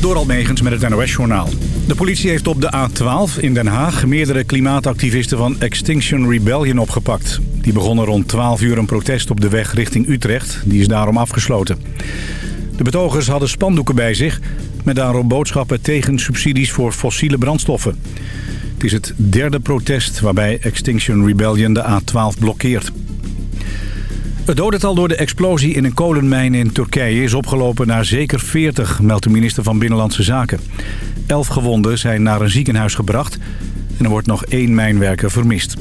Door Almegens met het NOS-journaal. De politie heeft op de A12 in Den Haag meerdere klimaatactivisten van Extinction Rebellion opgepakt. Die begonnen rond 12 uur een protest op de weg richting Utrecht. Die is daarom afgesloten. De betogers hadden spandoeken bij zich... met daarop boodschappen tegen subsidies voor fossiele brandstoffen. Het is het derde protest waarbij Extinction Rebellion de A12 blokkeert. Het dodental door de explosie in een kolenmijn in Turkije is opgelopen naar zeker 40, meldt de minister van Binnenlandse Zaken. Elf gewonden zijn naar een ziekenhuis gebracht en er wordt nog één mijnwerker vermist.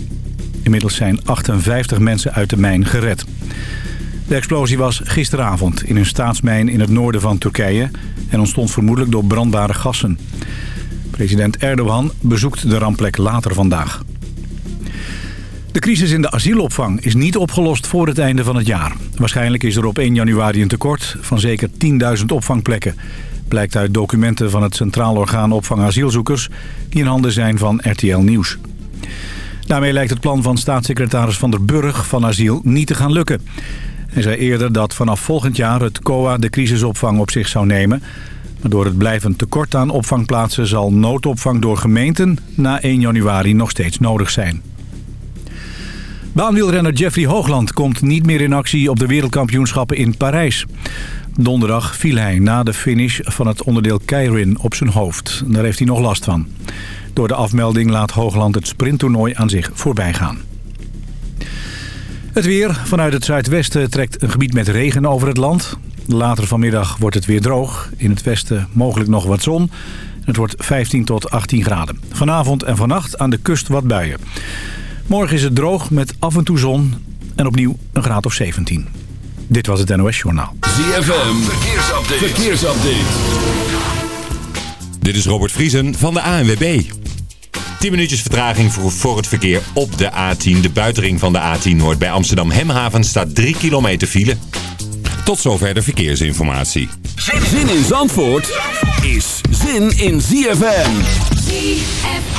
Inmiddels zijn 58 mensen uit de mijn gered. De explosie was gisteravond in een staatsmijn in het noorden van Turkije... en ontstond vermoedelijk door brandbare gassen. President Erdogan bezoekt de rampplek later vandaag. De crisis in de asielopvang is niet opgelost voor het einde van het jaar. Waarschijnlijk is er op 1 januari een tekort van zeker 10.000 opvangplekken. Blijkt uit documenten van het Centraal Orgaan Opvang Asielzoekers... die in handen zijn van RTL Nieuws. Daarmee lijkt het plan van staatssecretaris Van der Burg van asiel niet te gaan lukken. Hij zei eerder dat vanaf volgend jaar het COA de crisisopvang op zich zou nemen... Maar door het blijvend tekort aan opvangplaatsen zal noodopvang door gemeenten na 1 januari nog steeds nodig zijn. Baanwielrenner Jeffrey Hoogland komt niet meer in actie op de wereldkampioenschappen in Parijs. Donderdag viel hij na de finish van het onderdeel Keirin op zijn hoofd. Daar heeft hij nog last van. Door de afmelding laat Hoogland het sprinttoernooi aan zich voorbij gaan. Het weer. Vanuit het zuidwesten trekt een gebied met regen over het land. Later vanmiddag wordt het weer droog. In het westen mogelijk nog wat zon. Het wordt 15 tot 18 graden. Vanavond en vannacht aan de kust wat buien. Morgen is het droog met af en toe zon en opnieuw een graad of 17. Dit was het NOS Journaal. ZFM, verkeersupdate. verkeersupdate. Dit is Robert Vriesen van de ANWB. 10 minuutjes vertraging voor, voor het verkeer op de A10. De buitenring van de A10 Noord bij Amsterdam Hemhaven staat 3 kilometer file. Tot zover de verkeersinformatie. Zin in Zandvoort is zin in ZFM. ZFM.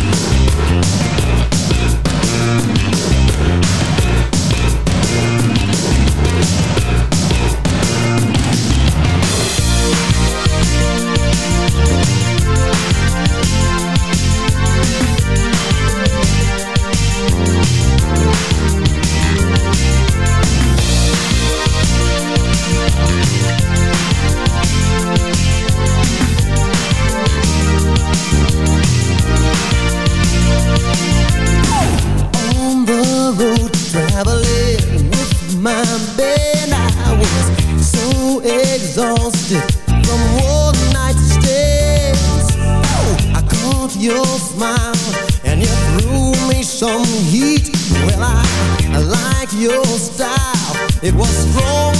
It was strong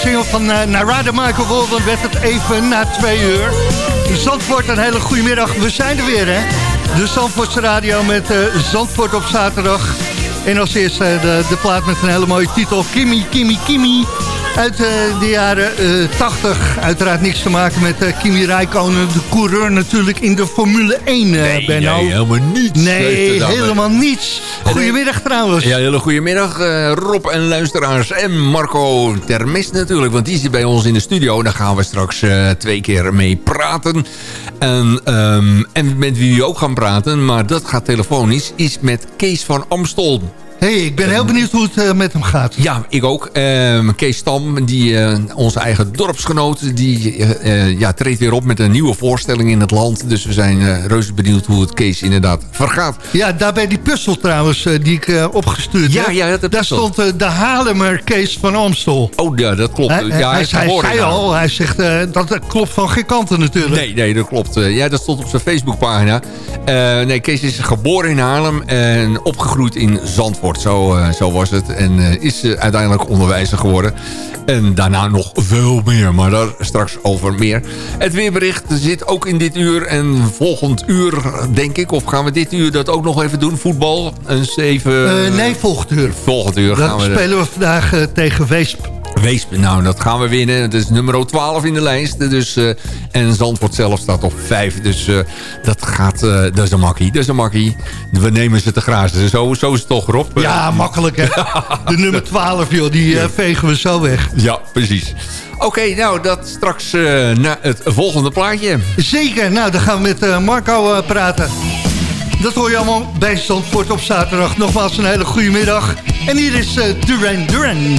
single van Narada Michael Walden werd het even na twee uur. Zandvoort, een hele goede middag. We zijn er weer, hè? De Zandvoortse Radio met Zandvoort op zaterdag. En als eerste de, de plaat met een hele mooie titel. Kimmy, Kimmy, Kimmy uit uh, de jaren uh, 80. Uiteraard niks te maken met uh, Kimi Räikkönen, de coureur natuurlijk in de Formule 1, uh, nee, Benno. Nee, helemaal niets. Nee, helemaal niets. Goedemiddag trouwens. Ja, hele goedemiddag Rob en luisteraars. En Marco Termes natuurlijk, want die zit bij ons in de studio. Daar gaan we straks twee keer mee praten. En, um, en met wie we ook gaan praten, maar dat gaat telefonisch, is met Kees van Amstel hey, ik ben heel benieuwd hoe het uh, met hem gaat. Ja, ik ook. Uh, Kees Stam, die, uh, onze eigen dorpsgenoot, die ja, treedt weer op met een nieuwe voorstelling in het land. Dus we zijn reuze benieuwd hoe het Kees inderdaad vergaat. Ja, daarbij die puzzel trouwens, die ik opgestuurd ja, heb. Ja, dat Daar stond de Halemer Kees van Amstel. Oh ja, dat klopt. Hij, ja, hij, hij zei al, hij zegt dat klopt van geen kanten natuurlijk. Nee, nee, dat klopt. ja, dat stond op zijn Facebookpagina. nee, Kees is geboren in Haarlem en opgegroeid in Zandvoort. Zo, uh, zo was het. En uh, is uh, uiteindelijk onderwijzer geworden. En daarna nog veel meer, maar daar straks over meer. Het weerbericht zit ook in dit uur. En volgend uur, denk ik, of gaan we dit uur dat ook nog even doen? Voetbal, een zeven... nee, volgend uur. Volgend uur Dan gaan we... spelen we vandaag tegen Weesp. Weesp, nou, dat gaan we winnen. Het is nummer 12 in de lijst. Dus, uh, en Zandvoort zelf staat op 5. Dus uh, dat gaat, uh, dat is een makkie. Dat is een makkie. We nemen ze te grazen. Zo, zo is het toch, Rob? Ja, makkelijk hè. De nummer 12, joh, die ja. vegen we zo weg. Ja, precies. Oké, okay, nou, dat straks naar het volgende plaatje. Zeker, nou, dan gaan we met Marco praten. Dat hoor je allemaal bij Zandvoort op zaterdag. Nogmaals een hele goede middag. En hier is Duran Duran.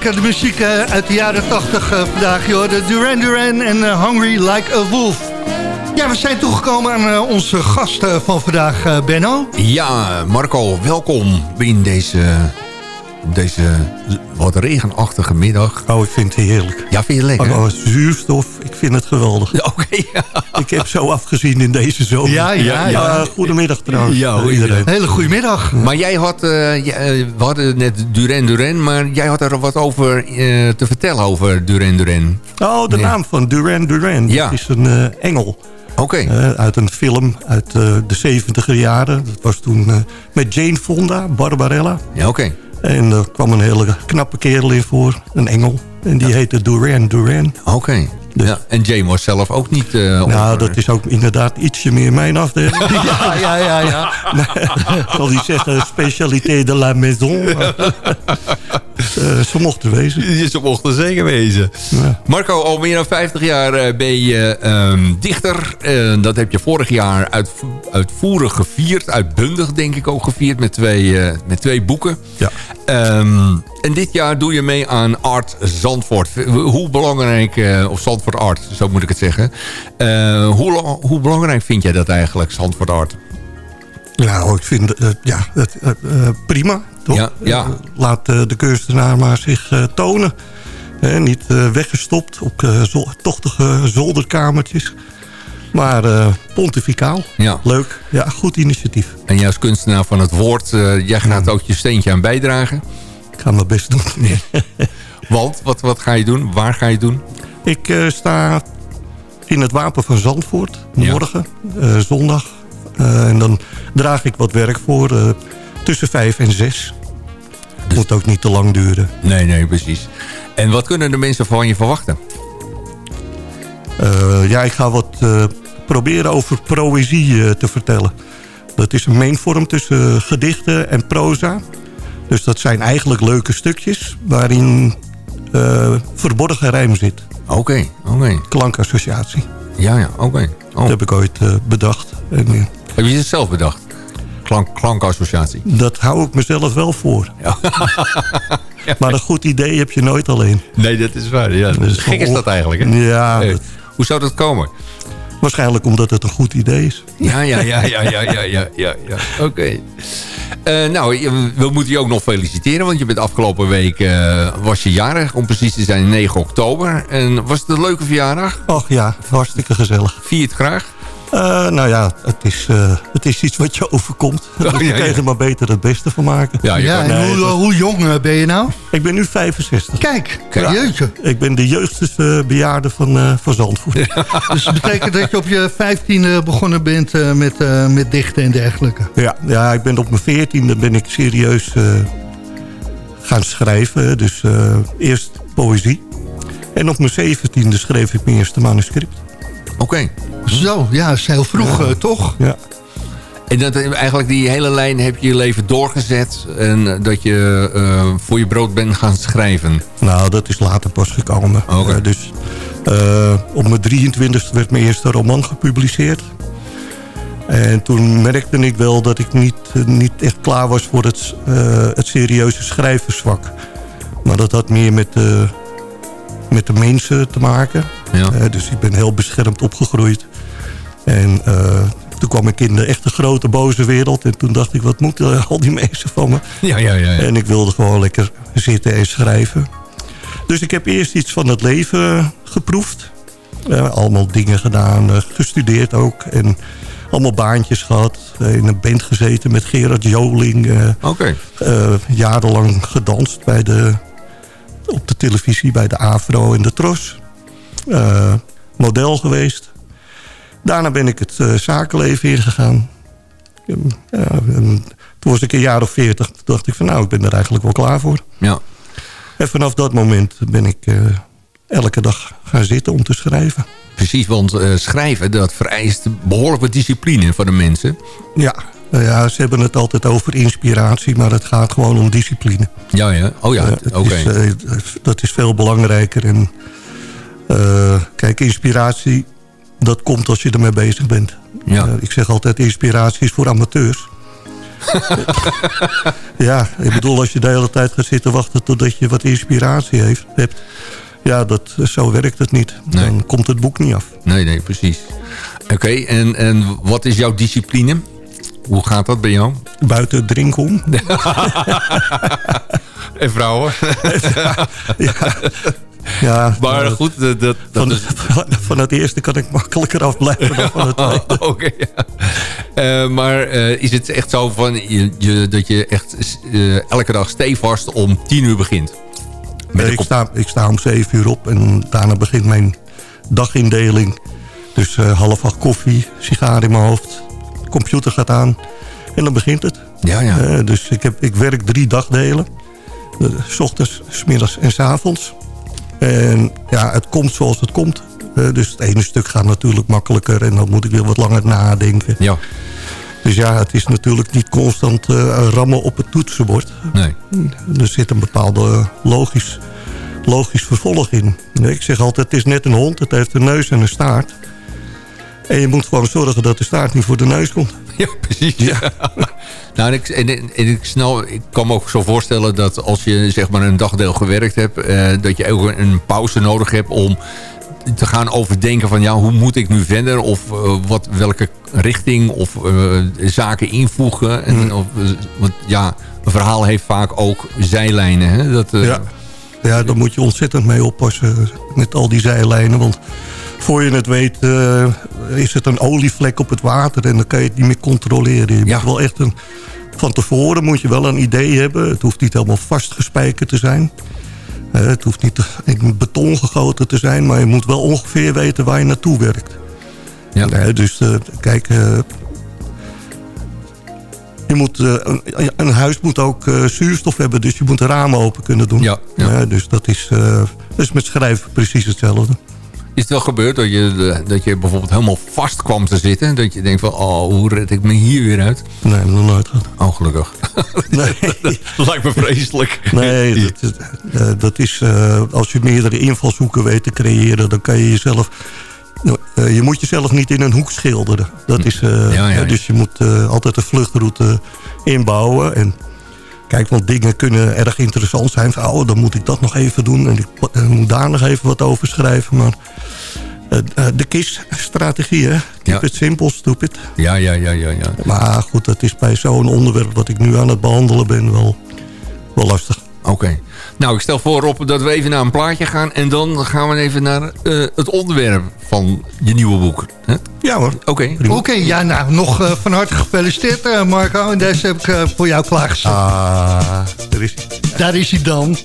De muziek eh, uit de jaren 80 uh, vandaag. Joh. De Duran Duran en uh, Hungry Like a Wolf. Ja, we zijn toegekomen aan onze gast van vandaag, Benno. Ja, Marco, welkom in deze deze wat regenachtige middag. Oh, ik vind het heerlijk. Ja, vind je lekker? Oh, zuurstof, ik vind het geweldig. Ja, Oké. Okay, ja. Ik heb zo afgezien in deze zomer. Ja, ja, ja. ja. goedemiddag trouwens. Ja, iedereen. Hele goedemiddag. Maar jij had, uh, we hadden net Duran Duran, maar jij had er wat over uh, te vertellen over Duran Duran. Oh, de naam van Duran Duran. Ja. Dat is een uh, engel. Okay. Uh, uit een film uit uh, de 70 jaren. Dat was toen uh, met Jane Fonda, Barbarella. Ja, oké. Okay. En er kwam een hele knappe kerel in voor, een engel. En die ja. heette Duran Duran. Oké. Okay. Dus. Ja, en Jane was zelf ook niet... Uh, nou, dat is ook inderdaad ietsje meer mijn afdeling. ja, ja, ja. ja. zal die zeggen, specialité de la maison. Uh, ze mochten wezen. Ze mochten zeker wezen. Ja. Marco, al meer dan 50 jaar uh, ben je um, dichter. Uh, dat heb je vorig jaar uit, uitvoerig gevierd. Uitbundig denk ik ook gevierd met twee, met twee boeken. Ja. Um, en dit jaar doe je mee aan Art Zandvoort. Hoe belangrijk, of Zandvoort Art, zo moet ik het zeggen. hoe, hoe belangrijk vind jij dat eigenlijk, Zandvoort Art? Nou, ik vind het ja, het, prima. Toch? Ja, ja. Laat de kunstenaar maar zich tonen. niet weggestopt op tochtige zolderkamertjes. Maar pontificaal. Ja. Leuk. Ja, goed initiatief. En jij als kunstenaar van het woord, jij gaat ook je steentje aan bijdragen? Ik ga mijn best doen. Want, wat, wat ga je doen? Waar ga je doen? Ik sta in het Wapen van Zandvoort. Morgen, ja. zondag. En dan draag ik wat werk voor tussen vijf en zes. Het moet ook niet te lang duren. Nee, nee, precies. En wat kunnen de mensen van je verwachten? Uh, ja, ik ga wat uh, proberen over poëzie uh, te vertellen. Dat is een meenvorm tussen gedichten en proza. Dus dat zijn eigenlijk leuke stukjes waarin verborgen rijm zit. Oké, okay, oké. Okay. Klankassociatie. Ja, ja, oké. Okay. Oh. Dat heb ik ooit bedacht. En, heb je het zelf bedacht? Klank, klankassociatie. Dat hou ik mezelf wel voor. Ja. maar een goed idee heb je nooit alleen. Nee, dat is waar. Ja. Dus Gek is dat eigenlijk. Hè? Ja. Hoe zou dat komen? Waarschijnlijk omdat het een goed idee is. Ja, ja, ja, ja, ja, ja, ja, ja. ja. Oké. Okay. Uh, nou, we moeten je ook nog feliciteren. Want je bent afgelopen week uh, was je jarig. Om precies te zijn 9 oktober. En was het een leuke verjaardag? Och ja, hartstikke gezellig. Vier het graag? Uh, nou ja, het is, uh, het is iets wat je overkomt. Oh, dus je ja, ja. er maar beter het beste van maken. Ja, ja en nee, hoe, was... hoe, jong ben je nou? Ik ben nu 65. Kijk, ja. jeugdje. Ik ben de jeugdigste bejaarde van, uh, van Zandvoort. dus dat betekent dat je op je 15e begonnen bent met, met dichten en dergelijke? Ja, ja, ik ben op mijn 14e ben ik serieus gaan schrijven. Dus eerst poëzie. En op mijn 17e schreef ik mijn eerste manuscript. Oké. Okay. Zo, ja, dat is heel vroeg, ja. uh, toch? Ja. En dat, eigenlijk die hele lijn heb je je leven doorgezet... en dat je uh, voor je brood bent gaan schrijven? Nou, dat is later pas gekomen. Okay. Uh, dus op mijn 23e werd mijn eerste roman gepubliceerd. En toen merkte ik wel dat ik niet, niet echt klaar was voor het, het serieuze schrijversvak. Maar dat had meer met de, met de mensen te maken. Ja. dus ik ben heel beschermd opgegroeid. En uh, toen kwam ik in de echte grote boze wereld. En toen dacht ik, wat moeten al die mensen van me? Ja, ja, ja, ja. En ik wilde gewoon lekker zitten en schrijven. Dus ik heb eerst iets van het leven geproefd. Uh, allemaal dingen gedaan, gestudeerd ook. En allemaal baantjes gehad. in een band gezeten met Gerard Joling. Oké. Okay. jarenlang gedanst bij de, op de televisie bij de Afro en de Tros. model geweest. Daarna ben ik het uh, zakenleven ingegaan. Ja, toen was ik een jaar of veertig. Toen dacht ik van nou, ik ben er eigenlijk wel klaar voor. Ja. En vanaf dat moment ben ik uh, elke dag gaan zitten om te schrijven. Precies, want schrijven dat vereist behoorlijk wat discipline van de mensen. Ja, nou ja, ze hebben het altijd over inspiratie, maar het gaat gewoon om discipline. Ja, ja. Oh ja, oké. Okay. dat is veel belangrijker. En, kijk, inspiratie dat komt als je ermee bezig bent. Ja. Uh, ik zeg altijd, inspiratie is voor amateurs. ja, ik bedoel, als je de hele tijd gaat zitten wachten... totdat je wat inspiratie heeft, hebt... ja, dat, zo werkt het niet. Nee. Dan komt het boek niet af. Nee, nee, precies. Oké, en, en wat is jouw discipline? Hoe gaat dat bij jou? Buiten drinken. En vrouwen? ja, ja, Maar goed, dat, van, is... van het eerste kan ik makkelijker afblijven dan van het tweede. Oké, ja. Eh, maar eh, is het echt zo van je, je, dat je echt eh, elke dag stevast om tien uur begint? Met Nee, ik, sta, ik sta om zeven uur op en daarna begint mijn dagindeling. Dus half acht koffie, sigaar in mijn hoofd, computer gaat aan en dan begint het. Ja, ja. Eh, dus ik, heb, ik werk drie dagdelen. Eh, s ochtends, s middags en s avonds. En ja, het komt zoals het komt. Eh, dus het ene stuk gaat natuurlijk makkelijker en dan moet ik weer wat langer nadenken. ja, Dus ja, het is natuurlijk niet constant rammen op het toetsenbord. nee. Er zit een bepaalde logisch, logisch vervolg in. Ik zeg altijd, het is net een hond. Het heeft een neus en een staart. En je moet gewoon zorgen dat de staart niet voor de neus komt. Ja, precies. Ja. nou, en ik, en, en ik, snel, ik kan me ook zo voorstellen dat als je zeg maar een dagdeel gewerkt hebt... eh, dat je ook een pauze nodig hebt om te gaan overdenken van... ja, hoe moet ik nu verder? Of eh, wat, welke richting of eh, zaken invoegen? En, of, eh, want ja, een verhaal heeft vaak ook zijlijnen. Hè? Dat, Ja. ja, daar moet je ontzettend mee oppassen met al die zijlijnen. Want voor je het weet eh, is het een olievlek op het water... en dan kan je het niet meer controleren. Je Ja. moet wel echt een... Van tevoren moet je wel een idee hebben. Het hoeft niet helemaal vastgespijkerd te zijn. Eh, het hoeft niet in beton gegoten te zijn... maar je moet wel ongeveer weten waar je naartoe werkt. Ja. Nee, dus eh, kijk... eh, je moet, eh, een, een huis moet ook eh, zuurstof hebben, dus je moet de ramen open kunnen doen. Ja, ja. dus dat is, eh, dat is met schrijven precies hetzelfde. Is het wel gebeurd dat je, eh, dat je bijvoorbeeld helemaal vast kwam te zitten? Dat je denkt van, oh, hoe red ik me hier weer uit? Nee, nog nooit. Oh, gelukkig. Nee, Lijkt me vreselijk. nee dat, is- eh, dat is, eh, als je meerdere invalshoeken weet te creëren, dan kan je jezelf... nou, eh, je moet jezelf niet in een hoek schilderen. Dat is, eh, Ja, ja, ja. Dus je moet eh, altijd een vluchtroute inbouwen. En kijk, want dingen kunnen erg interessant zijn. Van, oh, dan moet ik dat nog even doen. En ik moet daar nog even wat over schrijven. Maar eh, eh, de KISS-strategie, hè? Keep Ja. it simple, stupid. Ja, ja, ja, ja, ja. Maar goed, dat is bij zo'n onderwerp wat ik nu aan het behandelen ben wel, wel lastig. Oké. Nou, ik stel voor Rob dat we even naar een plaatje gaan. En dan gaan we even naar eh, het onderwerp van je nieuwe boek. hè? Ja hoor. Oké. Oké, ja, nou, nog eh, van harte gefeliciteerd, eh, Marco. En deze heb ik voor jou klaargezet. Ah, er is Daar is hij dan.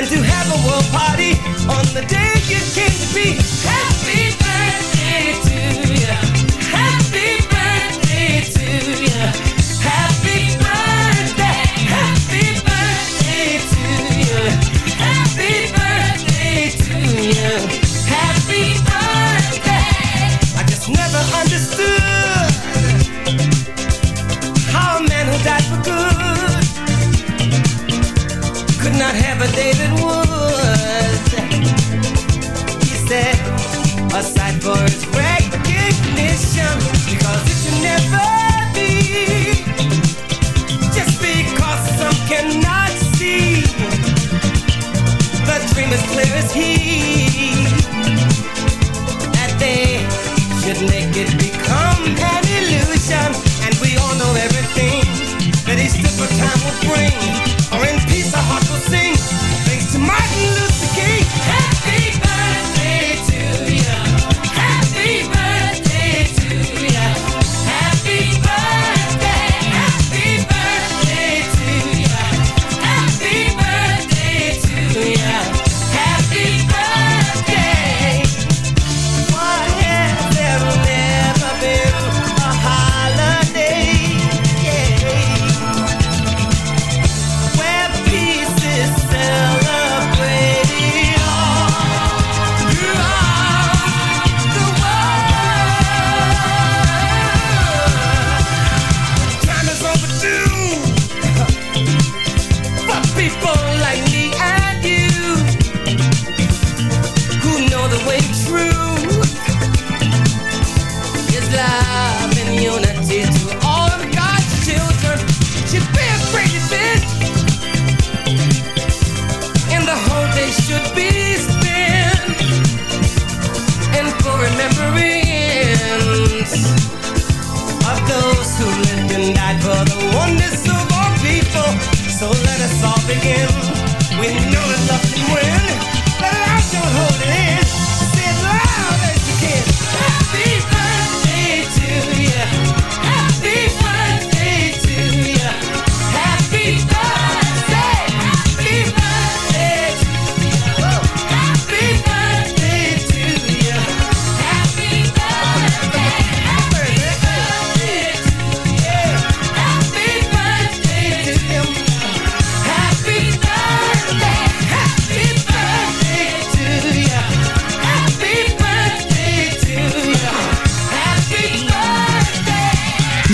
Than to have a world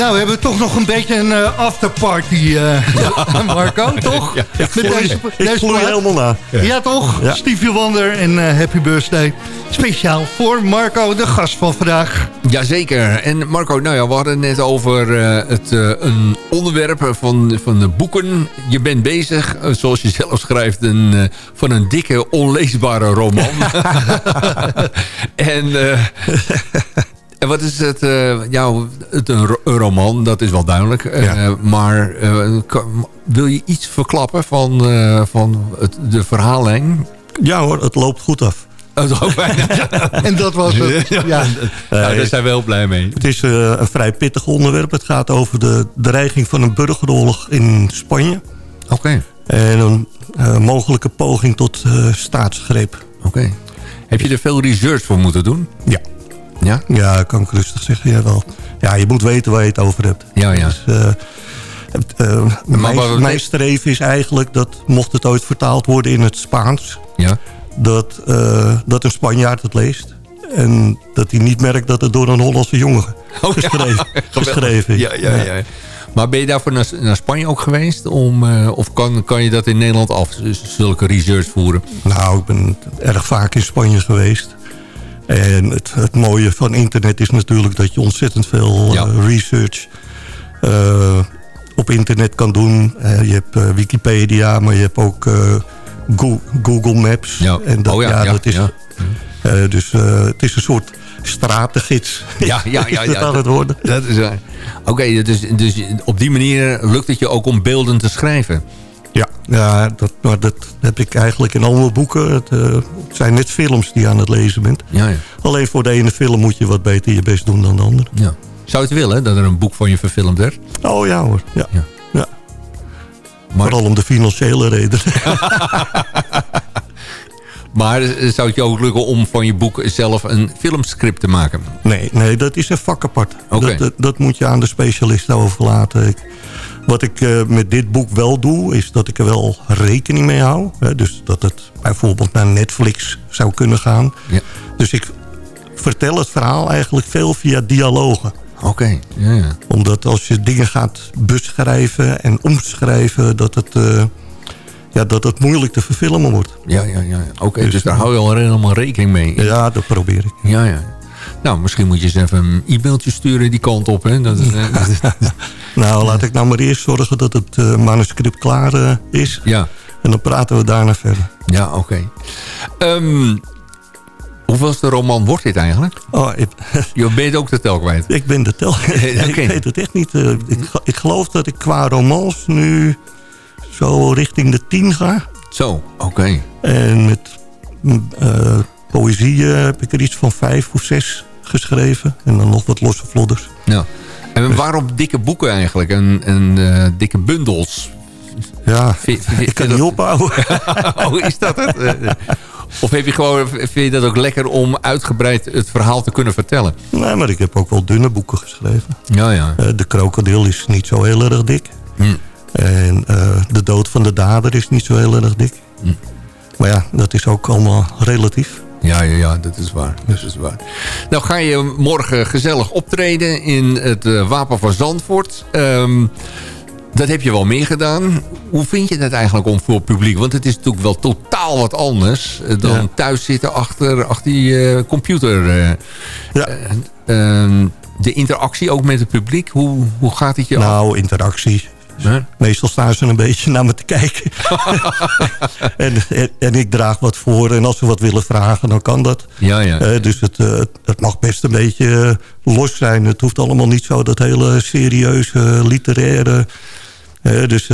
Nou, we hebben toch nog een beetje een eh, afterparty, eh Marco, toch? Met deze, Ik deze plaat. helemaal na. Ja, toch? Ja. Stevie Wonder en eh, Happy Birthday. Speciaal voor Marco, de gast van vandaag. Jazeker. En Marco, nou ja, we hadden net over het, een onderwerp van, van de boeken. Je bent bezig, zoals je zelf schrijft, een, van een dikke, onleesbare roman. en, en wat is het? eh ja, het een, ro- een roman, dat is wel duidelijk. Eh, maar eh, kan- wil je iets verklappen van, van het, de verhaallijn? Ja hoor, het loopt goed af. Oh, dat ook bijna. En dat was het. Ja. Nou, daar zijn we heel blij mee. Het is een vrij pittig onderwerp. Het gaat over de dreiging van een burgeroorlog in Spanje. Oké, En een mogelijke poging tot staatsgreep. oké. Heb je er veel research voor moeten doen? Ja. Ja? Ja, kan ik rustig zeggen. Ja, wel. ja je moet weten waar je het over hebt. Ja, ja. Dus, eh, eh, mijn, mijn streven is eigenlijk dat, mocht het ooit vertaald worden in het Spaans... Ja? dat, eh, dat een Spanjaard het leest... en dat hij niet merkt dat het door een Hollandse jongen Oh, ja. geschreven, geschreven is. Ja, ja, ja. Maar ben je daarvoor naar, naar Spanje ook geweest? Om, of kan, kan je dat in Nederland af, zulke research voeren? Nou, ik ben erg vaak in Spanje geweest. En het, het mooie van internet is natuurlijk dat je ontzettend veel Ja. eh, research eh, op internet kan doen. Eh, je hebt Wikipedia, maar je hebt ook Go- Google Maps. Ja. En dat, Oh ja, dat is, dus het is een soort stratengids. Ja, ja, ja. ja, het worden. Dat is waar. Oké, dus, dus op die manier lukt het je ook om beelden te schrijven? Ja, dat, maar dat heb ik eigenlijk in al mijn boeken. Het, eh, het zijn net films die je aan het lezen bent. Ja, ja. Alleen voor de ene film moet je wat beter je best doen dan de andere. ja. Zou je het willen, dat er een boek van je verfilmd werd? Oh ja hoor, ja. Ja. ja. Maar, Vooral om de financiële reden. maar eh, zou het je ook lukken om van je boek zelf een filmscript te maken? nee, nee, dat is een vak apart. Oké. Dat, dat, dat moet je aan de specialisten overlaten. Ik, wat ik eh, met dit boek wel doe, is dat ik er wel rekening mee hou. Hè, dus dat het bijvoorbeeld naar Netflix zou kunnen gaan. Ja. Dus ik vertel het verhaal eigenlijk veel via dialogen. Oké, ja, ja. Omdat als je dingen gaat beschrijven en omschrijven... dat het, eh, ja, dat het moeilijk te verfilmen wordt. Ja, ja, ja. Oké, dus, daar hou je al helemaal rekening mee. Ja, dat probeer ik. Ja, ja. Nou, misschien moet je eens even een e-mailtje sturen die kant op. Hè? Dat, eh, Nou, laat ik nou maar eerst zorgen dat het eh, manuscript klaar eh, is. ja, En dan praten we daarna verder. ja oké. Ehm, Hoeveelste roman wordt dit eigenlijk? Oh, ik, Je bent ook de tel kwijt. ik ben de tel. ik weet het echt niet. Ik, ik geloof dat ik qua romans nu zo richting de tien ga. Zo, oké. En met eh, poëzie heb ik er iets van vijf of zes geschreven. En dan nog wat losse vlodders. Ja. En waarom dikke boeken eigenlijk? En, en eh, dikke bundels? Ja, Vind- vind- ik kan vind niet dat- ophouden. oh, is dat het? Of heb je gewoon, vind je dat ook lekker om uitgebreid het verhaal te kunnen vertellen? nee, maar ik heb ook wel dunne boeken geschreven. Ja, ja. Eh, de krokodil is niet zo heel erg dik. Hm. En eh, de dood van de dader is niet zo heel erg dik. Hm. Maar ja, dat is ook allemaal relatief. Ja, ja, ja, dat is waar. Dat is waar. Nou ga je morgen gezellig optreden in het eh, Wapen van Zandvoort. Ehm, dat heb je wel meer gedaan. Hoe vind je dat eigenlijk om voor het publiek? Want het is natuurlijk wel totaal wat anders eh, dan Ja. thuis zitten achter, achter die eh, computer. Ja. Eh, ehm, de interactie ook met het publiek, hoe, hoe gaat het je af? Nou, interactie. Hè? Meestal staan ze een beetje naar me te kijken. en, en, en ik draag wat voor. En als ze wat willen vragen, dan kan dat. Ja, ja. Eh, dus het, eh, het mag best een beetje eh, los zijn. Het hoeft allemaal niet zo dat hele serieuze, literaire... dus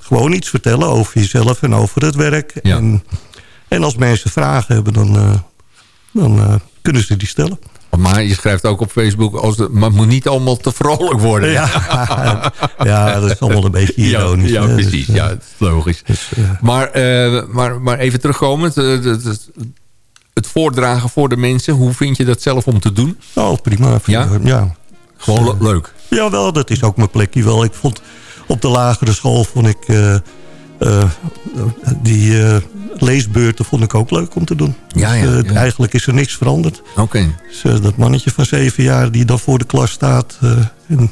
gewoon iets vertellen over jezelf en over het werk. Ja. En, en als mensen vragen hebben, dan, dan kunnen ze die stellen. Maar je schrijft ook op Facebook, als de, maar het moet niet allemaal te vrolijk worden. Ja, ja, dat is allemaal een beetje ironisch. Ja, ja. Dus, precies. eh, ja, dat is logisch. dus, eh, Maar, eh, maar, maar even terugkomend. eh, het, het, het voordragen voor de mensen. Hoe vind je dat zelf om te doen? oh, prima. Ja? ja. Gewoon le- leuk. Jawel, dat is ook mijn plekje wel. Ik vond op de lagere school vond ik eh, eh, die eh, leesbeurten vond ik ook leuk om te doen. Ja, ja, Dus, eh, ja. Eigenlijk is er niks veranderd. Oké. Dus, eh, dat mannetje van zeven jaar die dan voor de klas staat. eh, en,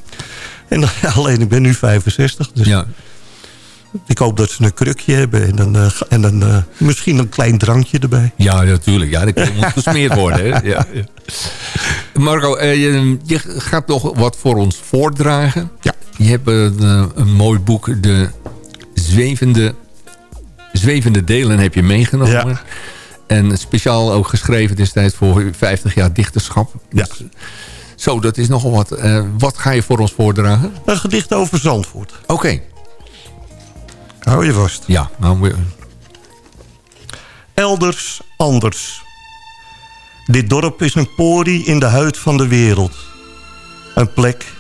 en alleen ik ben nu 65. Dus Ja. ik hoop dat ze een krukje hebben. En dan, eh, en dan eh, misschien een klein drankje erbij. ja, natuurlijk. Ja, dat moet gesmeerd worden. Hè? Ja, ja. Marco, eh, je, je gaat nog wat voor ons voordragen. Ja. Je hebt een, eh, een mooi boek. De zwevende, zwevende delen heb je meegenomen. Ja. En speciaal ook geschreven destijds voor 50 jaar dichterschap. Ja. Dus, zo, dat is nogal wat. Eh, wat ga je voor ons voordragen? Een gedicht over Zandvoort. Oké. Hou je vast. Ja, nou, Elders anders. Dit dorp is een porie in de huid van de wereld. Een plek,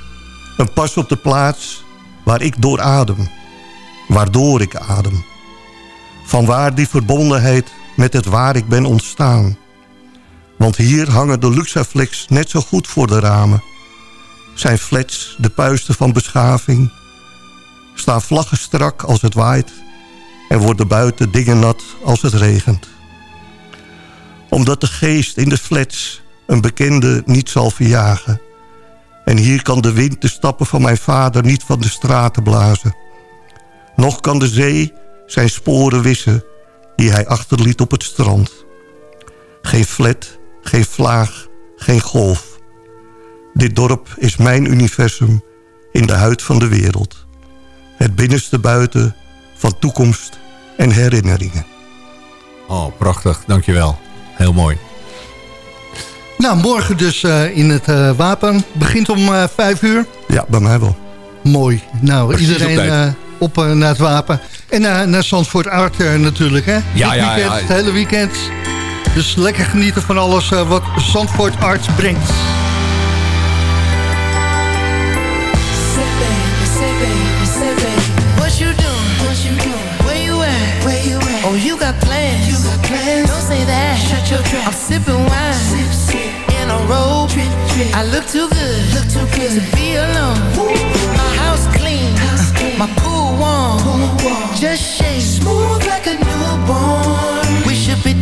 een pas op de plaats waar ik door adem. Waardoor ik adem. Vanwaar die verbondenheid met het waar ik ben ontstaan. Want hier hangen de Luxaflex net zo goed voor de ramen. Zijn flats de puisten van beschaving. Staan vlaggen strak als het waait en worden buiten dingen nat als het regent. Omdat de geest in de flats een bekende niet zal verjagen. En hier kan de wind de stappen van mijn vader niet van de straten blazen. Nog kan de zee zijn sporen wissen die hij achterliet op het strand. Geen flat, geen vlaag, geen golf. Dit dorp is mijn universum in de huid van de wereld. Het binnenste buiten van toekomst en herinneringen. Oh, prachtig. Dankjewel. Heel mooi. Nou, morgen dus eh, in het eh, Wapen. Begint om eh, vijf uur. Ja, bij mij wel. Mooi. Nou, Precies op iedereen tijd. eh, op eh, naar het Wapen. En naar naar Zandvoort Art eh, natuurlijk, hè? Ja, Dit ja, weekend, ja. Het hele weekend. Dus lekker genieten van alles eh, wat Zandvoort Art brengt. Oh, you got plans. You got plans. Don't say that. Shut your trap. I'm sipping wine. Sip, sip. In a robe. Trip, trip. I look too good. Look too good to be alone. My house clean. House clean. My pool warm. Just shake. Smooth like a newborn. We should be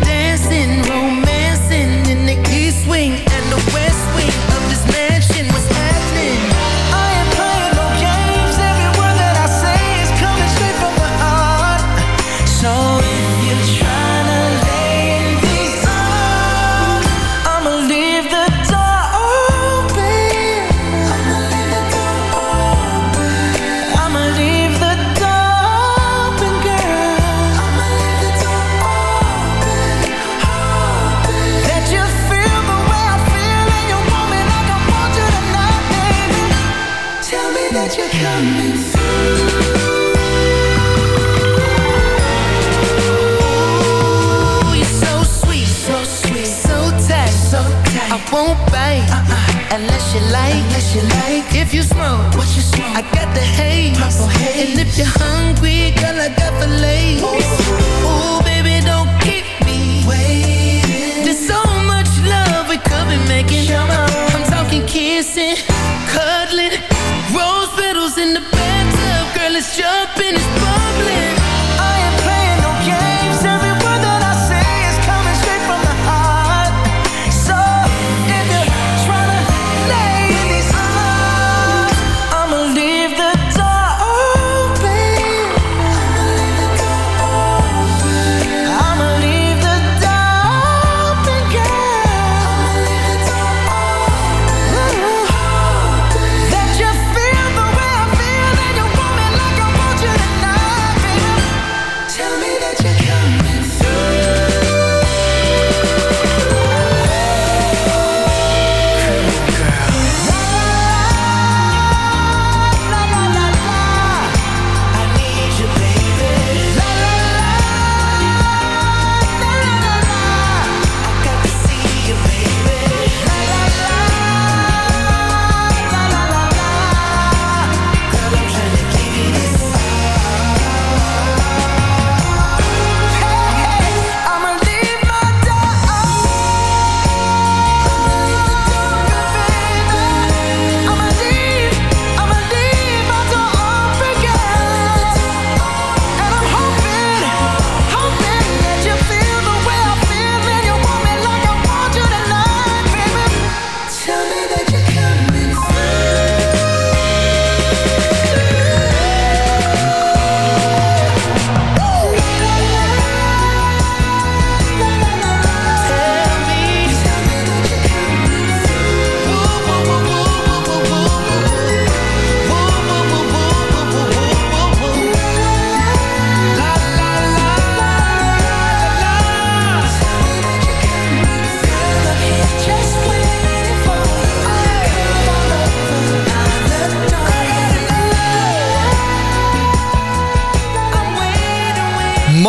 I got the haze, purple haze. And if you're hungry, girl, I got the oh. lace. Ooh,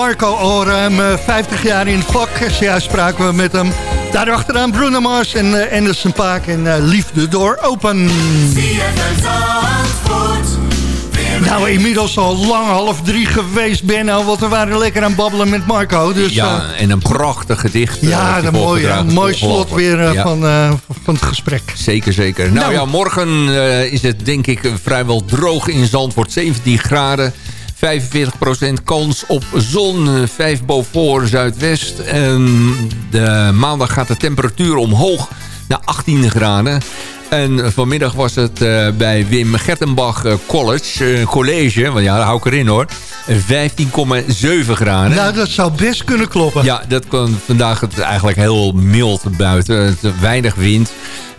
Marco al ruim eh, 50 jaar in het vak. Zojuist spraken we met hem. Daarachteraan Bruno Mars en eh, Anderson Paak en eh, Liefde door Open. Nou, inmiddels al lang half drie geweest, Benno. Want we waren lekker aan het babbelen met Marco. Dus, Ja, en een prachtig gedicht. ja, een voorgedragen. mooi slot weer Ja. van, van het gesprek. Zeker, zeker. Nou, Nou. ja, morgen is het denk ik vrijwel droog in Zandvoort. 17 graden. 45% kans op zon, eh, 5 boven zuidwest. En de maandag gaat de temperatuur omhoog naar 18 graden. En vanmiddag was het eh, bij Wim Gertenbach eh, College, eh, college, want ja, daar hou ik erin hoor, 15,7 graden. Nou, dat zou best kunnen kloppen. Ja, dat kan vandaag het eigenlijk heel mild buiten. Het, weinig wind.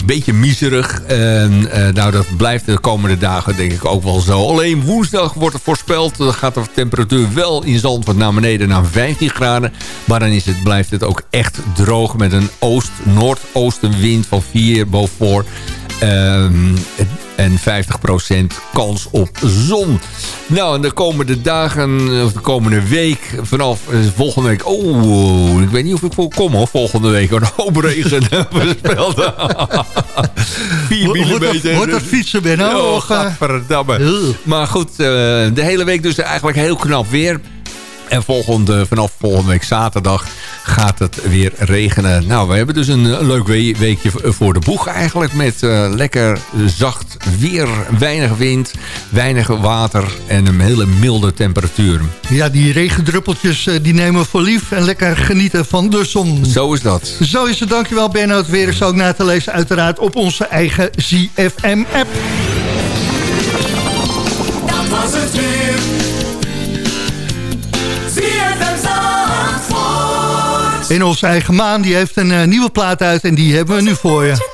Beetje miserig. En eh, nou, dat blijft de komende dagen denk ik ook wel zo. Alleen woensdag wordt er voorspeld. Dan gaat de temperatuur wel in Zandvoort naar beneden naar 15 graden. Maar dan is het, blijft het ook echt droog. Met een oost-noordoostenwind van 4 boven. Ehm, en 50% kans op zon. Nou, en de komende dagen, of de komende week, vanaf eh, volgende week... Oh, ik weet niet of ik voor kom hoor, volgende week. Een hoop regen voorspeld. 4 Wordt dat- millimeter. wordt dat fietsen, Benno? Oh, eh? Maar goed, eh, de hele week dus eigenlijk heel knap weer. En volgende, vanaf volgende week zaterdag gaat het weer regenen. Nou, we hebben dus een, leuk we- weekje voor de boeg eigenlijk. Met eh, lekker zacht weer, weinig wind, weinig water en een hele milde temperatuur. Ja, die regendruppeltjes eh, die nemen we voor lief. En lekker genieten van de zon. Zo is dat. Zo is het, dankjewel. Het weer is ook na te lezen uiteraard op onze eigen ZFM-app. Dat was het weer. In onze eigen maan, die heeft een eh, nieuwe plaat uit en die hebben we nu voor je.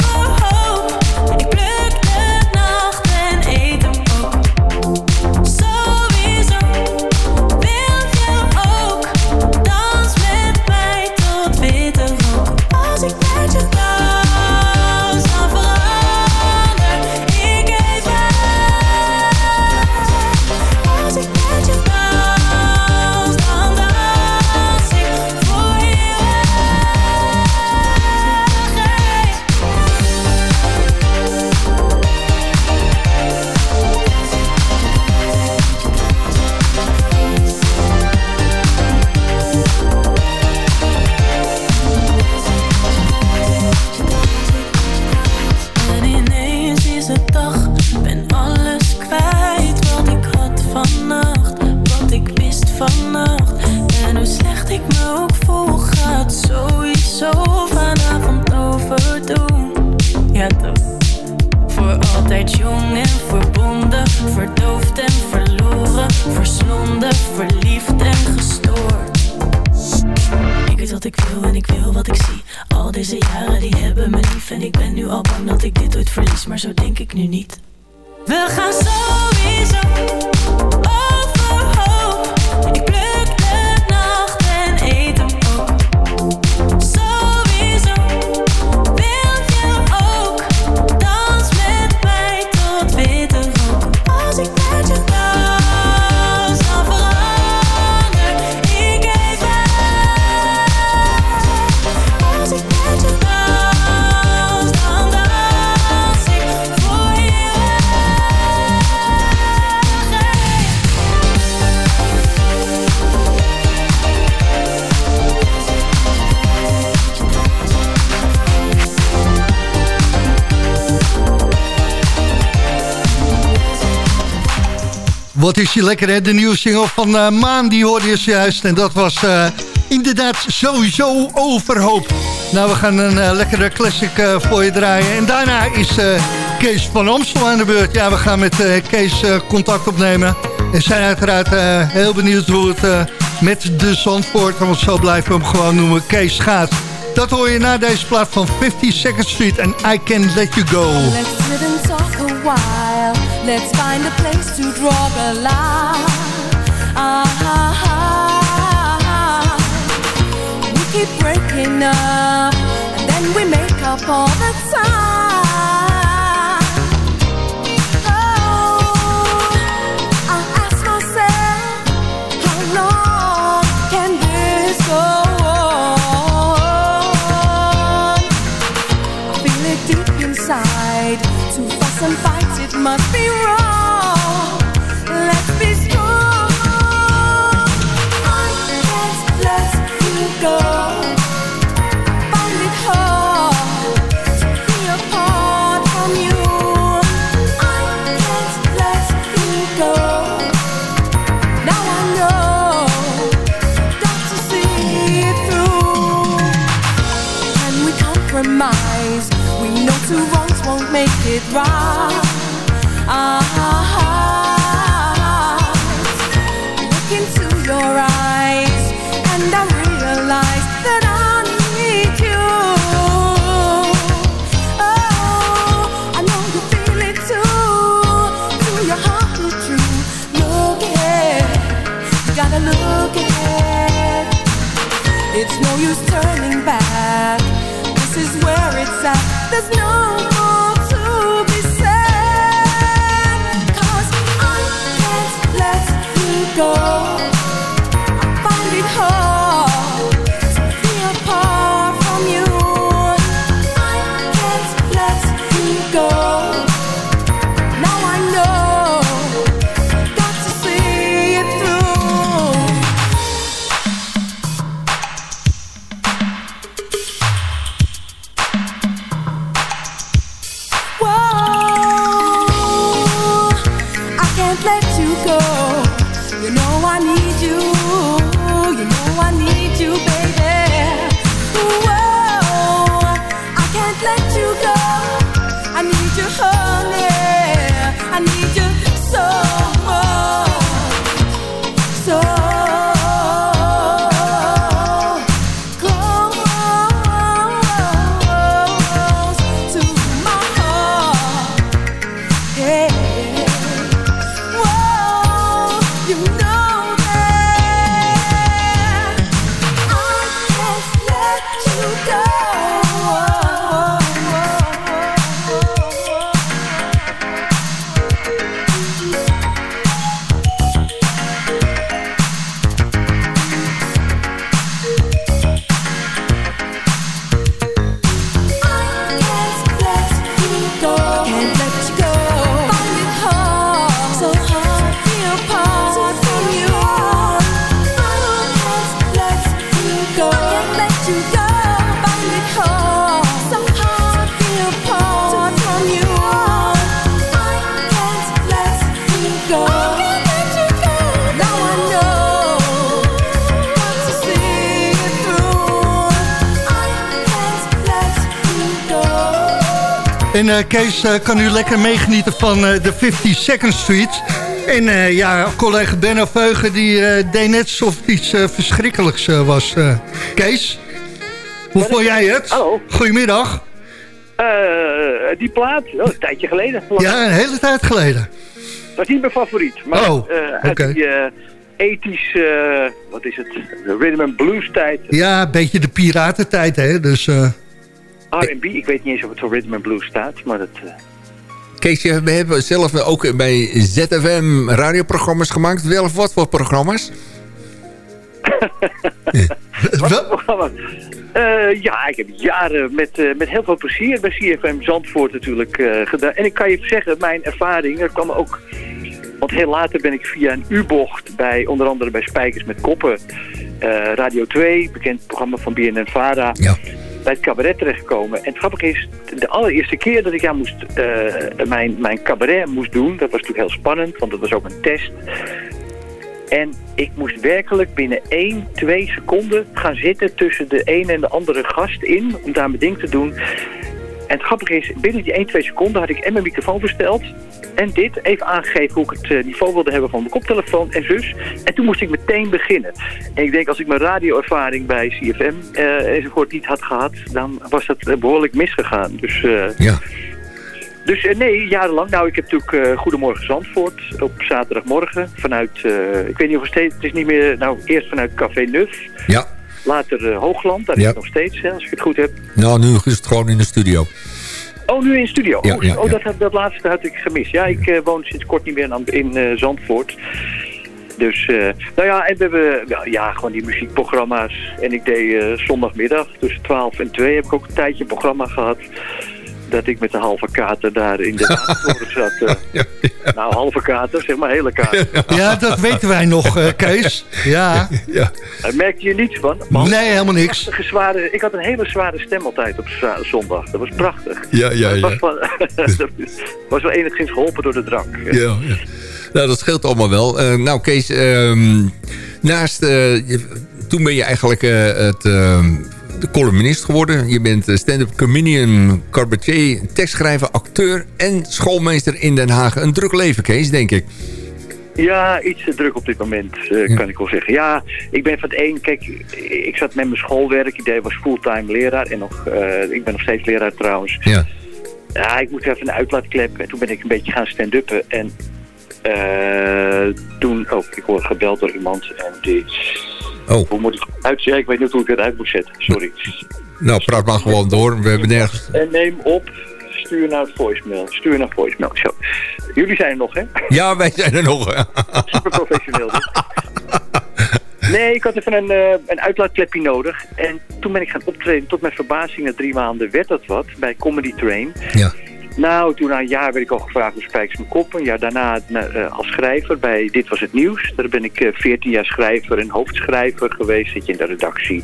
Is je lekker, hè? De nieuwe single van eh, Maan, die hoorde je juist. En dat was eh, inderdaad sowieso overhoop. Nou, we gaan een eh, lekkere classic voor je draaien. En daarna is Kees van Amstel aan de beurt. Ja, we gaan met Kees contact opnemen. En zijn uiteraard heel benieuwd hoe het met de Zandvoort... want zo blijven we hem gewoon noemen, Kees gaat. Dat hoor je na deze plaat van 52nd Street en I Can Let You Go. Let's a while. Let's find a place to draw the line. Ah, we keep breaking up, and then we make up all the time. Oh, I ask myself, how long can this go on? I feel it deep inside. To fuss and fight, must be wrong. En eh, Kees eh, kan nu lekker meegenieten van eh, de 52nd Street. En ja, collega Benno Veugen die eh, deed net alsof het iets eh, verschrikkelijks was. Kees, hoe vond jij het? Hallo. Goedemiddag. Eh, die plaat, oh, een tijdje geleden. Lang- Ja, een hele tijd geleden. Dat was niet mijn favoriet. Maar Oh, die ethisch, eh, wat is het, de rhythm and blues tijd. Ja, een beetje de piratentijd, hè. Dus, R&B, ik weet niet eens of het voor rhythm and blues staat, maar dat... eh, Kees, we hebben zelf ook bij ZFM radioprogramma's gemaakt. Wel of wat voor programma's? Wat voor programma? Eh, ja, ik heb jaren met, eh, met heel veel plezier bij CFM Zandvoort natuurlijk gedaan. En ik kan je zeggen, mijn ervaring, er kwam ook... Want heel later ben ik via een U-bocht bij onder andere bij Spijkers met Koppen... Radio 2, bekend programma van BNN Vara... Ja. Bij het cabaret terechtgekomen. En het grappige is, de allereerste keer dat ik ja, moest, eh, mijn, mijn cabaret moest doen... dat was natuurlijk heel spannend, want dat was ook een test... En ik moest werkelijk binnen 1, 2 seconden gaan zitten tussen de ene en de andere gast in om daar mijn ding te doen. En het grappige is, binnen die 1, 2 seconden had ik en mijn microfoon versteld en dit even aangegeven hoe ik het eh, niveau wilde hebben van mijn koptelefoon en zus. En toen moest ik meteen beginnen. En ik denk als ik mijn radioervaring bij CFM eh, enzovoort niet had gehad, dan was dat eh, behoorlijk misgegaan. Dus Ja. dus nee, jarenlang. Nou, ik heb natuurlijk eh, Goedemorgen Zandvoort op zaterdagmorgen. Vanuit, ik weet niet of het steeds, het is niet meer, nou eerst vanuit Café Nuf. Ja. Later eh, Hoogland, daar is het nog steeds, hè, als ik het goed heb. Nou, nu is het gewoon in de studio. Oh, nu in studio. Ja, oh, ja, oh. Dat, dat laatste had ik gemist. Ja, ik eh, woon sinds kort niet meer in, in eh, Zandvoort. Dus, nou ja, en we hebben ja, ja, gewoon die muziekprogramma's. En ik deed zondagmiddag tussen 12 en 2 heb ik ook een tijdje een programma gehad. Dat ik met de halve kater daar in de watertoren zat. eh. Nou, halve kater, zeg maar hele kater. ja, dat weten wij nog, eh, Kees. Ja. ja. Daar merkte je niets van. Nee, helemaal niks. Zware, ik had een hele zware stem altijd op zondag. Dat was prachtig. Ja, ja, ja. was, wel, dat was wel enigszins geholpen door de drank. Ja, ja. Nou, dat scheelt allemaal wel. Eh, nou, Kees, ehm, naast... eh, je- toen ben je eigenlijk eh, het, ehm, de columnist geworden. Je bent eh, stand-up comedian, cabaretier, tekstschrijver, acteur... en schoolmeester in Den Haag. Een druk leven, Kees, denk ik. Ja, iets te druk op dit moment, eh, kan ik wel zeggen. Ja, ik ben van het een, kijk, ik zat met mijn schoolwerk. Ik deed- was fulltime leraar en nog, eh, ik ben nog steeds leraar trouwens. Ja. Ja, ik moest even een uitlaatklep en toen ben ik een beetje gaan stand-uppen. En eh, toen, oh, ik word gebeld door iemand en die... Oh. Hoe moet ik het uitzetten? Ik weet niet hoe ik het uit moet zetten, sorry. Nou, praat maar gewoon door. We hebben nergens... En neem op, stuur naar voicemail. Stuur naar voicemail. Zo. Jullie zijn er nog, hè? Ja, wij zijn er nog. Super professioneel. Nee, ik had even een, eh, een uitlaatklepje nodig. En toen ben ik gaan optreden. Tot mijn verbazing, na drie maanden werd dat wat. Bij Comedy Train. Ja. Nou, toen na een jaar werd ik al gevraagd door Spijkers mijn Kop. Een jaar daarna na- eh, als schrijver bij Dit Was Het Nieuws. Daar ben ik eh, 14 jaar schrijver en hoofdschrijver geweest. Zit je in de redactie.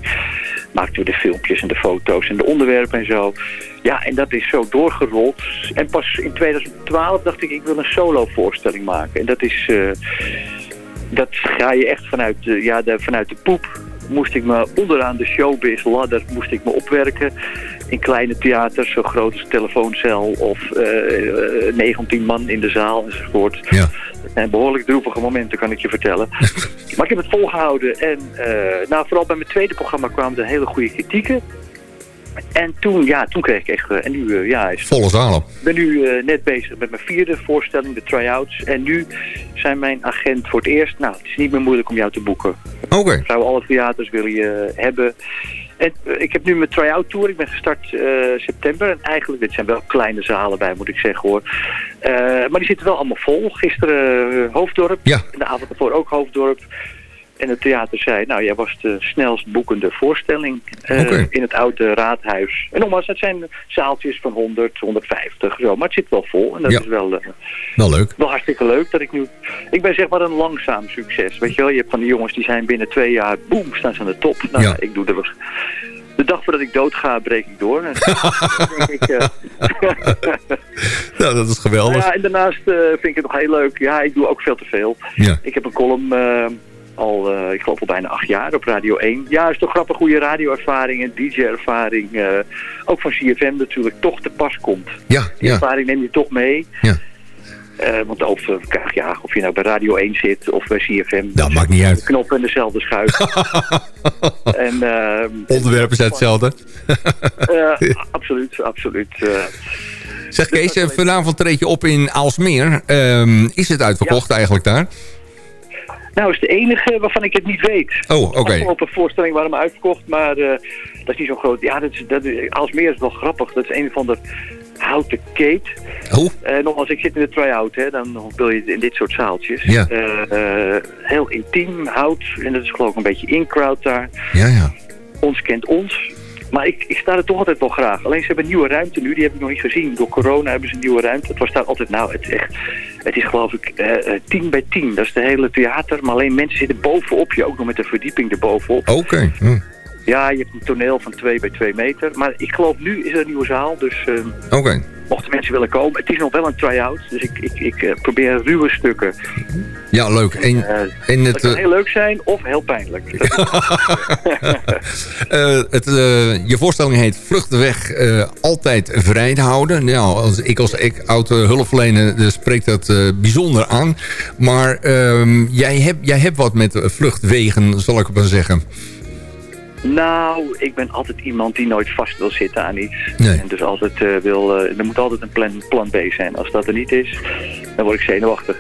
Maakten we de filmpjes en de foto's en de onderwerpen en zo. Ja, en dat is zo doorgerold. En pas in 2012 dacht ik, ik wil een solo voorstelling maken. En dat is... eh, dat ga je echt vanuit de, ja, de, vanuit de poep. Moest ik me onderaan de showbiz ladder moest ik me opwerken. In kleine theaters, zo groot als telefooncel of eh, eh, 19 man in de zaal enzovoort. Ja. Dat zijn behoorlijk droevige momenten, kan ik je vertellen. maar ik heb het volgehouden. En eh, nou, vooral bij mijn tweede programma kwamen er hele goede kritieken. En toen, ja, toen kreeg ik echt... eh, en nu, eh, ja, is Volle zalen. ik ben nu eh, net bezig met mijn vierde voorstelling, de try-outs. En nu zijn mijn agent voor het eerst... Nou, het is niet meer moeilijk om jou te boeken. Oké. Zou alle theaters willen je hebben. En eh, ik heb nu mijn try-out tour. Ik ben gestart eh, september. En eigenlijk, dit zijn wel kleine zalen bij, moet ik zeggen hoor. Eh, maar die zitten wel allemaal vol. Gisteren eh, Hoofddorp. Ja. En de avond ervoor ook Hoofddorp. En het theater zei, nou jij was de snelst boekende voorstelling eh, in het oude raadhuis. En nogmaals, het zijn zaaltjes van 100, 150 zo, maar het zit wel vol. En dat Ja. is wel, eh, Wel leuk. wel hartstikke leuk dat ik nu... Ik ben zeg maar een langzaam succes. Weet je wel, je hebt van die jongens die zijn binnen twee jaar, boem, staan ze aan de top. Nou, Ja. ik doe er... De dag voordat ik dood ga, breek ik door. Denk ik, eh, Nou, dat is geweldig. ja, en daarnaast vind ik het nog heel leuk. Ja, ik doe ook veel te veel. Ja. Ik heb een column, Al, eh, ik geloof al bijna acht jaar op Radio 1. Ja, is toch grappig hoe je radioervaring en DJ-ervaring, eh, ook van CFM natuurlijk, toch te pas komt. Ja, Die ja. ervaring neem je toch mee. Ja. Eh, want of, ja, of je nou bij Radio 1 zit of bij CFM. Dat maakt niet De uit. knoppen en dezelfde schuif. en, ehm, Onderwerpen zijn hetzelfde. eh, absoluut, absoluut. Zeg Kees, eh, vanavond treed je op in Aalsmeer. Ehm, is het uitverkocht eigenlijk daar? Nou, is de enige waarvan ik het niet weet. Oh, oké. Op een voorstelling waren hem uitverkocht, maar eh, dat is niet zo groot. Ja, dat is, dat is, Aalsmeer is wel grappig. Dat is een van de houten kate. Oh. En nogmaals, ik zit in de try-out, hè, dan wil je in dit soort zaaltjes. Ja. Eh, heel intiem hout, en dat is geloof ik een beetje in-crowd daar. Ja, ja. Ons kent ons. Maar ik, ik sta er toch altijd wel graag. Alleen ze hebben een nieuwe ruimte nu, die heb ik nog niet gezien. Door corona hebben ze een nieuwe ruimte. Het was daar altijd, nou, het echt, het is geloof ik eh, 10 bij 10. Dat is de hele theater. Maar alleen mensen zitten bovenop je, ook nog met een verdieping erbovenop. Oké. Ja, je hebt een toneel van 2 bij 2 meter. Maar ik geloof nu is er een nieuwe zaal, dus Oké. mochten mensen willen komen. Het is nog wel een try-out, dus ik, ik, ik eh, probeer ruwe stukken. Ja, leuk. En, Eh, en het, kan eh, heel leuk zijn of heel pijnlijk. het, je voorstelling heet Vlucht de weg eh, altijd vrij houden. Nou, als, ik als ik, oud hulpverlener spreekt dat bijzonder aan. Maar ehm, jij, hebt jij hebt wat met vluchtwegen, zal ik maar zeggen. Nou, ik ben altijd iemand die nooit vast wil zitten aan iets. Nee. En dus altijd eh, wil... eh, er moet altijd een plan, plan B zijn. Als dat er niet is, dan word ik zenuwachtig.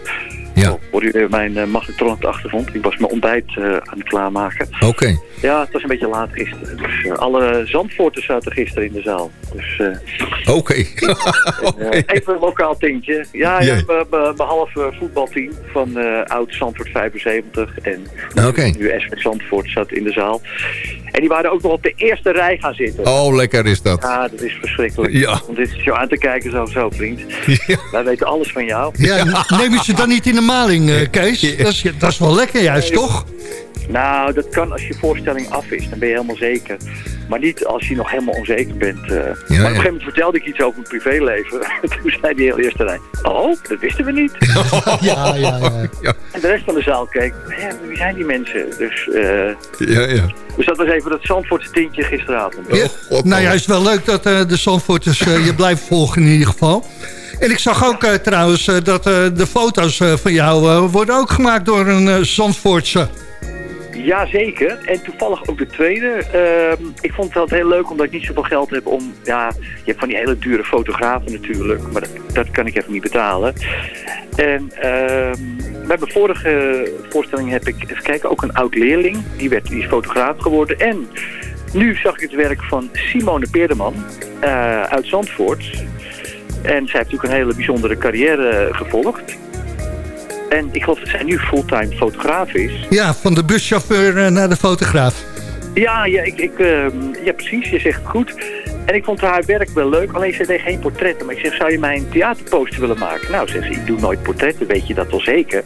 Ja. Oh, hoor je mijn uh, magnetron op de achtergrond? Ik was mijn ontbijt eh, aan het klaarmaken. Oké. Ja, het was een beetje laat gisteren. Dus eh, alle Zandvoorters zaten gisteren in de zaal. Dus eh, Oké. eh, even een lokaal tintje. Ja, mijn- eh, voetbalteam van eh, oud Zandvoort 75 en nu SV Zandvoort zat in de zaal. En die waren ook nog op de eerste rij gaan zitten. Oh, lekker is dat. Ja, dat is verschrikkelijk. Ja. Om dit zo aan te kijken zo, zo vriend. Wij weten alles van jou. Ja, neem je ze dan niet in de maling, eh, Kees? Dat is, dat is wel lekker juist, toch? Nou, dat kan als je voorstelling af is. Dan ben je helemaal zeker. Maar niet als je nog helemaal onzeker bent. eh. maar op een gegeven moment vertelde ik iets over mijn privéleven. Toen zei die hele eerste rij. Oh, dat wisten we niet. Ja, ja, ja. En de rest van de zaal keek. Ja, wie zijn die mensen? Dus, eh, Ja, ja. dus dat was even dat Zandvoortse tintje gisteravond. Ja, nou ja, het is wel leuk dat eh, de Zandvoorters eh, je blijven volgen in ieder geval. En ik zag ook trouwens dat eh, de foto's eh, van jou eh, worden ook gemaakt door een eh, Zandvoortse. Jazeker, en toevallig ook de tweede. Ehm, ik vond het heel leuk omdat ik niet zoveel geld heb om... Ja, je hebt van die hele dure fotografen natuurlijk, maar dat, dat kan ik even niet betalen. En ehm, bij mijn vorige voorstelling heb ik, even kijken, ook een oud leerling. Die, werd, die is fotograaf geworden. En nu zag ik het werk van Simone Peerdeman eh, uit Zandvoort. En zij heeft natuurlijk een hele bijzondere carrière gevolgd. En ik geloof dat zij nu fulltime fotograaf is. Ja, van de buschauffeur eh, naar de fotograaf. Ja, ja, ik, ik, ehm, ja, precies. Je zegt het goed. En ik vond haar werk wel leuk, alleen ze deed geen portretten. Maar ik zeg, zou je mij een theaterposter willen maken? Nou, zegt ze, ik doe nooit portretten, weet je dat wel zeker.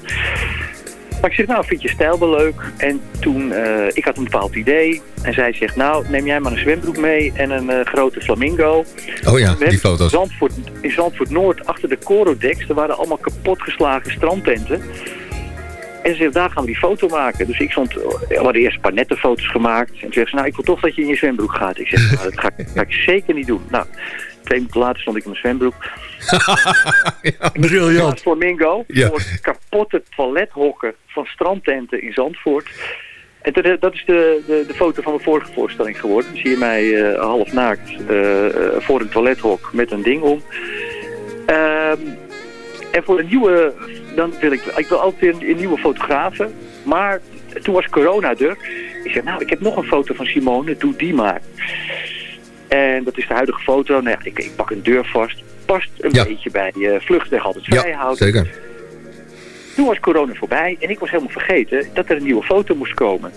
Maar ik zeg, nou, vind je stijl wel leuk? En toen, eh, ik had een bepaald idee. En zij zegt, nou, neem jij maar een zwembroek mee en een eh, grote flamingo. Oh ja, die foto's. Zandvoort, in Zandvoort Noord, achter de Corodex, er waren allemaal kapotgeslagen strandtenten. En ze zegt, daar gaan we die foto maken. Dus ik stond, we hadden eerst een paar nette foto's gemaakt. En toen zegt ze, nou, ik wil toch dat je in je zwembroek gaat. Ik zeg, nou, dat ga, ik- ga ik zeker niet doen. Nou, twee minuten later stond ik in mijn zwembroek. Briljant. Flamingo, Ja. voor kapotte toilethokken van strandtenten in Zandvoort. En dat- dat is de, de, de foto van mijn vorige voorstelling geworden. Dan zie je mij eh, half naakt eh, eh, voor een toilethok met een ding om. Ehm, en voor een nieuwe, dan wil ik, ik wil altijd een, een nieuwe fotografen. Maar toen was corona er. Ik zeg, nou, ik heb nog een foto van Simone, doe die maar. En dat is de huidige foto. Nou ja, ik, ik pak een deur vast. Past een Ja. beetje bij uh, Vluchtweg altijd vrij Ja, houden. zeker. Toen was corona voorbij en ik was helemaal vergeten dat er een nieuwe foto moest komen.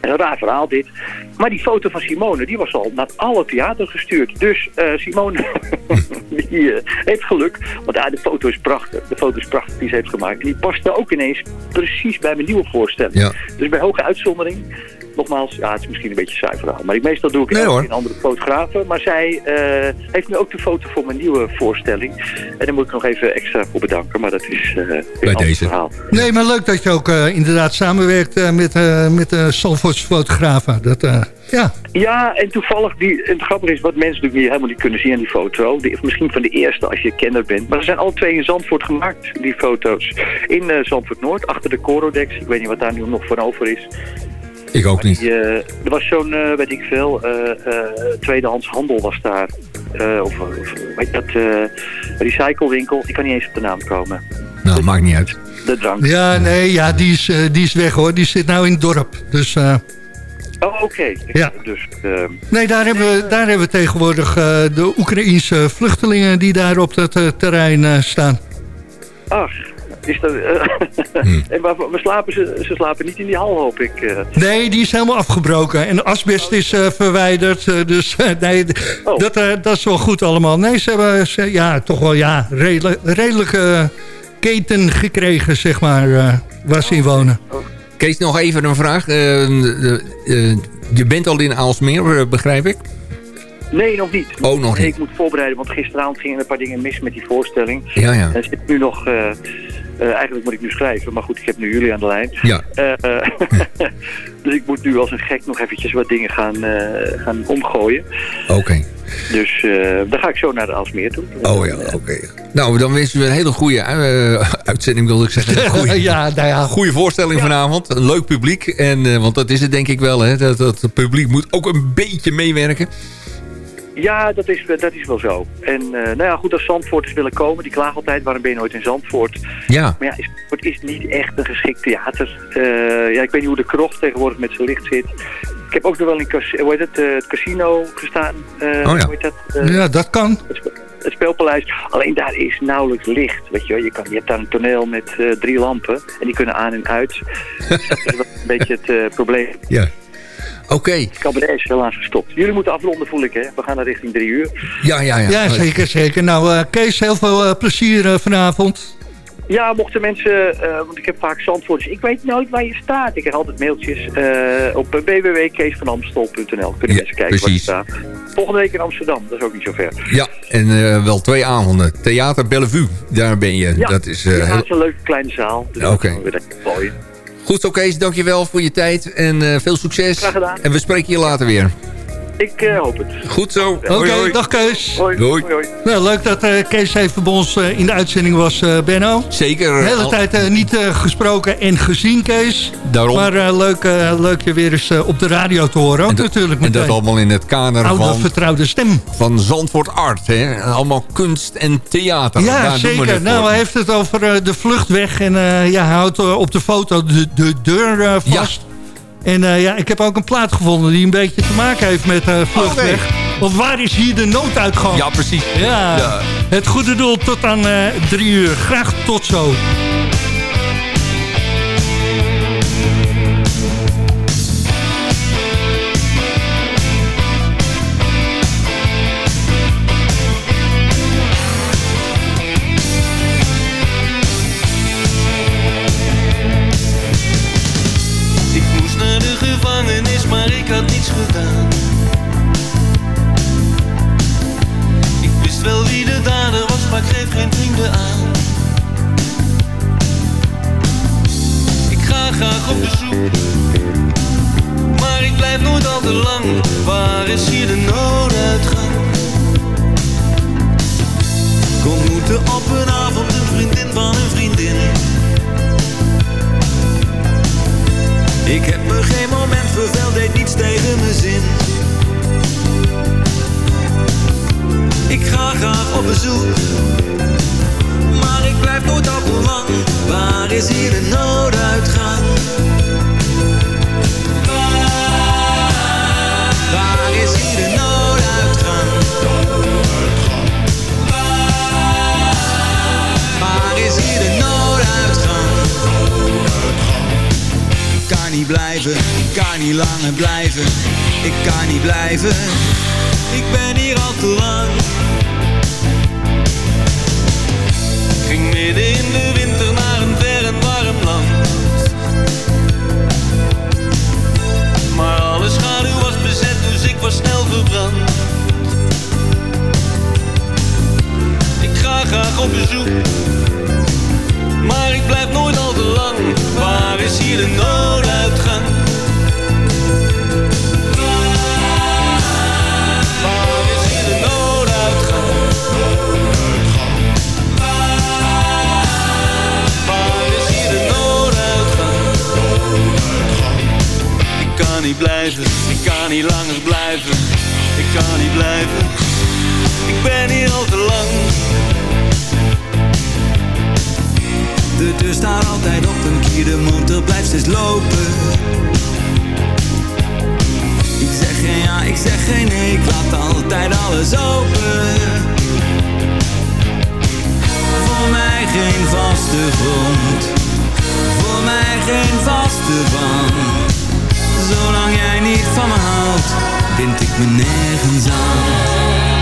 En een raar verhaal dit. Maar die foto van Simone, die was al naar alle theater gestuurd. Dus eh, Simone, die eh, heeft geluk. Want ja, de foto is prachtig. De foto is prachtig die ze heeft gemaakt. En die paste ook ineens precies bij mijn nieuwe voorstelling. Ja. Dus bij hoge uitzondering. Nogmaals, ja, het is misschien een beetje een saai verhaal. Maar ik, meestal doe ik Nee, het hoor. in andere fotografen. Maar zij eh, heeft nu ook de foto voor mijn nieuwe voorstelling. En daar moet ik nog even extra voor bedanken. Maar dat is een Bij ander deze. verhaal. Nee, maar leuk dat je ook inderdaad samenwerkt met, met de Salvoorts fotografen. Dat, ja. Ja, en toevallig, die, en het grappige is wat mensen natuurlijk niet, helemaal niet kunnen zien aan die foto. Die, misschien van de eerste als je kenner bent. Maar ze zijn alle twee in Zandvoort gemaakt, die foto's. In eh, Zandvoort Noord, achter de Corodex. Ik weet niet wat daar nu nog van over is. Ik ook niet. Die, eh, er was zo'n, eh, weet ik veel, eh, eh, tweedehands handel was daar. Eh, of, of weet je dat, eh recyclewinkel. Ik kan niet eens op de naam komen. Nou, maakt niet uit. De drank. Ja, nee, ja, die, is, die is weg hoor. Die zit nou in het dorp. Dus eh, Oh, oké. Ja. Dus, eh, nee, daar hebben, we, daar hebben we tegenwoordig eh, de Oekraïense vluchtelingen die daar op dat eh, terrein eh, staan. ach, is dat... Hmm. en waar, waar slapen ze? Ze slapen niet in die hal, hoop ik. eh. Nee, die is helemaal afgebroken. En de asbest is eh, verwijderd. dus eh, nee, Oh. dat, dat is wel goed allemaal. Nee, ze hebben ze, ja, toch wel ja, redelijk, redelijke keten gekregen, zeg maar, eh, waar ze in wonen. Kees, nog even een vraag. Eh, eh, eh, je bent al in Aalsmeer, begrijp ik? Nee, nog niet. Oh, nog niet. ik moet voorbereiden, want gisteravond gingen er een paar dingen mis met die voorstelling. Ja, ja. En het zit nu nog... eh, eigenlijk moet ik nu schrijven, maar goed, ik heb nu jullie aan de lijn. Ja. Eh, eh, dus ik moet nu als een gek nog eventjes wat dingen gaan, eh, gaan omgooien. Oké. Dus eh dan ga ik zo naar de Aalsmeer toe. Oh ja, oké. Nou, dan wensen we een hele goede eh, uitzending, wilde ik zeggen. Een goede, ja, nou ja. goede voorstelling vanavond. Een leuk publiek. En, eh, want dat is het denk ik wel. Hè? Dat, dat het publiek moet ook een beetje meewerken. Ja, dat is, dat is wel zo. En eh, nou ja, goed, als Zandvoorters willen komen, die klagen altijd, waarom ben je nooit in Zandvoort? Ja. Maar ja, het is niet echt een geschikt theater. Eh, ja, ik weet niet hoe de krocht tegenwoordig met zijn licht zit. Ik heb ook nog wel in hoe heet het, eh, het casino gestaan. Eh, Oh ja. Hoe heet dat? Eh, Ja, dat kan. het, spe- het speelpaleis. Alleen daar is nauwelijks licht. Weet je, wel. je, kan, je hebt daar een toneel met eh, drie lampen. En die kunnen aan en uit. dat is wel een beetje het eh, probleem. Ja. Oké. Het cabaret is helaas gestopt. Jullie moeten afronden, voel ik, hè? We gaan naar richting drie uur. Ja, ja, ja. Ja, zeker, zeker. Nou, eh, Kees, heel veel eh, plezier eh, vanavond. Ja, mochten mensen, eh, want ik heb vaak Zandvoorters, ik weet nooit waar je staat. Ik krijg altijd mailtjes eh, op www.keesvanamstel.nl. Kunnen Ja, mensen kijken precies. waar je staat. Volgende week in Amsterdam, dat is ook niet zo ver. Ja, en eh, wel twee avonden. Theater Bellevue, daar ben je. Ja, Dat is eh, ja, heel... het is een leuke kleine zaal. Dus Oké. dat Goed zo, Kees. Dankjewel voor je tijd. En eh, veel succes. Graag gedaan. En we spreken je later weer. Ik eh, hoop het. Goed zo. Oké, dag Kees. Hoi. Doei. hoi, hoi. Nou, leuk dat eh, Kees even bij ons eh, in de uitzending was, eh, Benno. Zeker. De hele tijd niet eh, gesproken en gezien, Kees. Daarom. Maar leuk, leuk je weer eens op de radio te horen. Ook en dat- natuurlijk En dat allemaal in het kader Oude van, vertrouwde stem. van Zandvoort Art. Hè? Allemaal kunst en theater. Ja, Daar doen we zeker. Nou, hij heeft het over de vluchtweg. En eh, ja, hij houdt op de foto de, de deur vast. En eh, ja, ik heb ook een plaat gevonden die een beetje te maken heeft met eh, vluchtweg. Want waar is hier de nooduitgang? Ja, precies. Ja, Ja. het goede doel tot aan eh, drie uur. Graag tot zo. Ik kan niet langer blijven. Ik kan niet blijven, ik ben hier al te lang. De deur staat altijd op een kier, de motor blijft steeds lopen. Ik zeg geen ja, ik zeg geen nee, ik laat altijd alles open. Voor mij geen vaste grond, voor mij geen vaste band. Zolang jij niet van me houdt, bind ik me nergens aan.